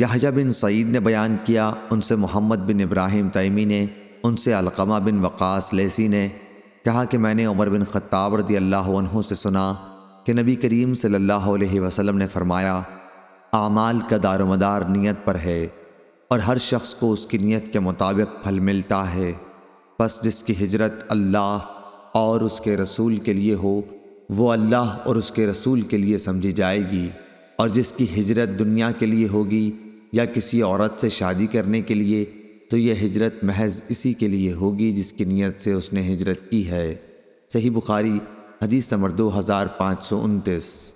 یحییٰ بن سعید نے بیان کیا، ان سے محمد بن ابراہیم تیمی نے، ان سے علقمہ بن وقاص لیسی نے، کہا کہ میں نے عمر بن خطاب رضی اللہ عنہ سے سنا کہ نبی کریم صلی اللہ علیہ وسلم نے فرمایا، اعمال کا دار و مدار نیت پر ہے اور ہر شخص کو اس کی نیت کے مطابق پھل ملتا ہے۔ بس جس کی ہجرت اللہ اور اس کے رسول کے لیے ہو، وہ اللہ اور اس کے رسول کے لیے سمجھی جائے گی اور جس کی ہجرت دنیا کے لیے ہوگی یا کسی عورت سے شادی کرنے کے لیے، تو یہ ہجرت محض اسی کے لیے ہوگی جس کی نیت سے اس نے ہجرت کی ہے۔ صحیح بخاری، حدیث نمبر دو ہزار پانچ سو انتیس۔